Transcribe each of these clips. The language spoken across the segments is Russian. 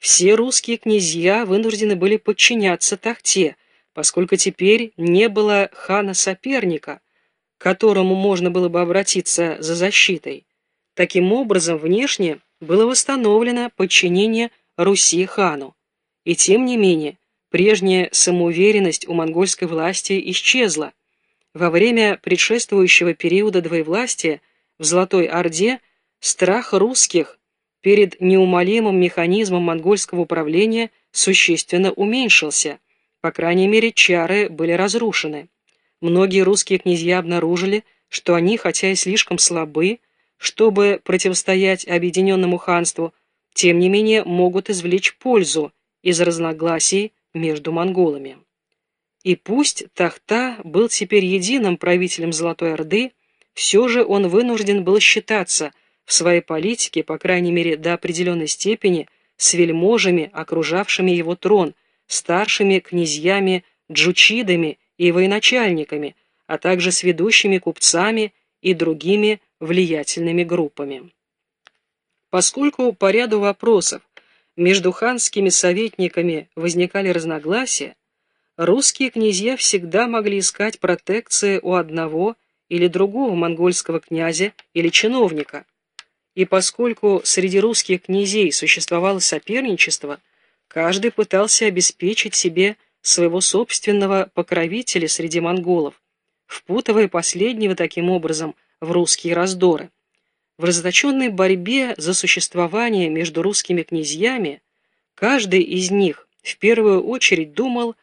все русские князья вынуждены были подчиняться Тахте, поскольку теперь не было хана-соперника, к которому можно было бы обратиться за защитой. Таким образом, внешне было восстановлено подчинение Руси хану. И тем не менее, прежняя самоуверенность у монгольской власти исчезла. Во время предшествующего периода двоевластия в Золотой Орде страх русских перед неумолимым механизмом монгольского управления существенно уменьшился, по крайней мере чары были разрушены. Многие русские князья обнаружили, что они, хотя и слишком слабы, чтобы противостоять объединенному ханству, тем не менее могут извлечь пользу из разногласий между монголами. И пусть Тахта был теперь единым правителем Золотой Орды, все же он вынужден был считаться в своей политике, по крайней мере до определенной степени, с вельможами, окружавшими его трон, старшими князьями, джучидами и военачальниками, а также с ведущими купцами и другими влиятельными группами. Поскольку по ряду вопросов между ханскими советниками возникали разногласия, русские князья всегда могли искать протекции у одного или другого монгольского князя или чиновника. И поскольку среди русских князей существовало соперничество, каждый пытался обеспечить себе своего собственного покровителя среди монголов, впутывая последнего таким образом в русские раздоры. В разоточенной борьбе за существование между русскими князьями каждый из них в первую очередь думал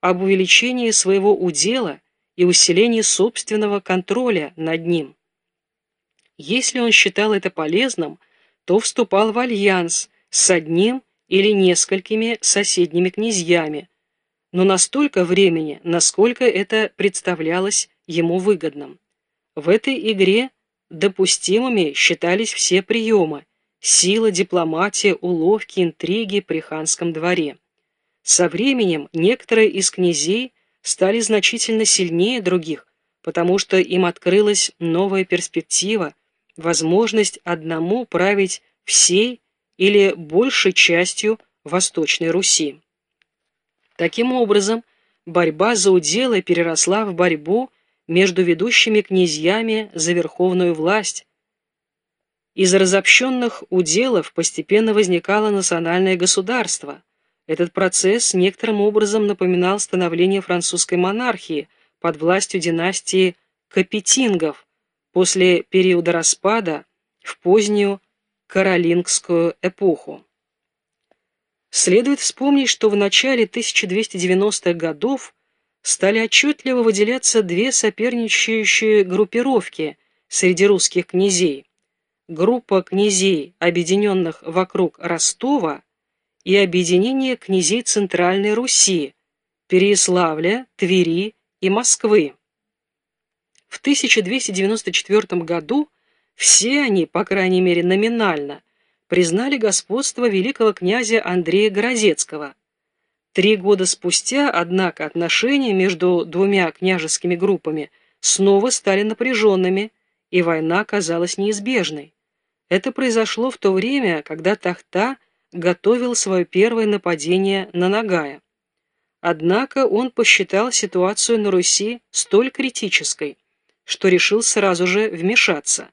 об увеличении своего удела и усилении собственного контроля над ним. Если он считал это полезным, то вступал в альянс с одним или несколькими соседними князьями, но настолько времени, насколько это представлялось ему выгодным. В этой игре Допустимыми считались все приемы – сила, дипломатия, уловки, интриги при ханском дворе. Со временем некоторые из князей стали значительно сильнее других, потому что им открылась новая перспектива, возможность одному править всей или большей частью Восточной Руси. Таким образом, борьба за уделы переросла в борьбу между ведущими князьями за верховную власть. Из разобщенных уделов постепенно возникало национальное государство. Этот процесс некоторым образом напоминал становление французской монархии под властью династии Капетингов после периода распада в позднюю каролингскую эпоху. Следует вспомнить, что в начале 1290-х годов стали отчетливо выделяться две соперничающие группировки среди русских князей. Группа князей, объединенных вокруг Ростова, и объединение князей Центральной Руси, Переяславля, Твери и Москвы. В 1294 году все они, по крайней мере номинально, признали господство великого князя Андрея Городецкого – Три года спустя, однако, отношения между двумя княжескими группами снова стали напряженными, и война казалась неизбежной. Это произошло в то время, когда Тахта готовил свое первое нападение на Нагая. Однако он посчитал ситуацию на Руси столь критической, что решил сразу же вмешаться.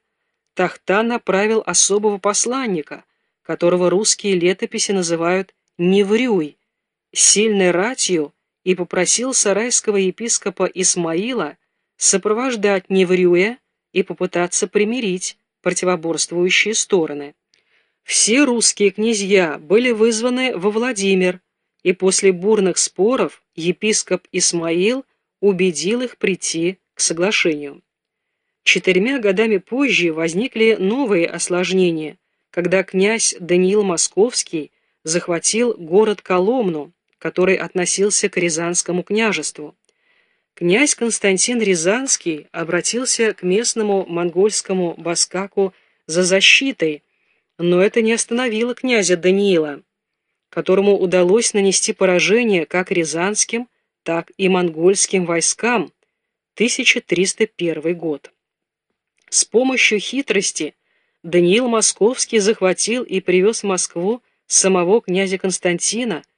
Тахта направил особого посланника, которого русские летописи называют «Неврюй», сильной ратью и попросил сарайского епископа Исмаила сопровождать Неврюя и попытаться примирить противоборствующие стороны. Все русские князья были вызваны во Владимир, и после бурных споров епископ Исмаил убедил их прийти соглашению. Четырьмя годами позже возникли новые осложнения, когда князь Даниил Московский захватил город Коломну, который относился к Рязанскому княжеству. Князь Константин Рязанский обратился к местному монгольскому баскаку за защитой, но это не остановило князя Даниила, которому удалось нанести поражение как рязанским, так и монгольским войскам 1301 год. С помощью хитрости Даниил Московский захватил и привез в Москву самого князя Константина,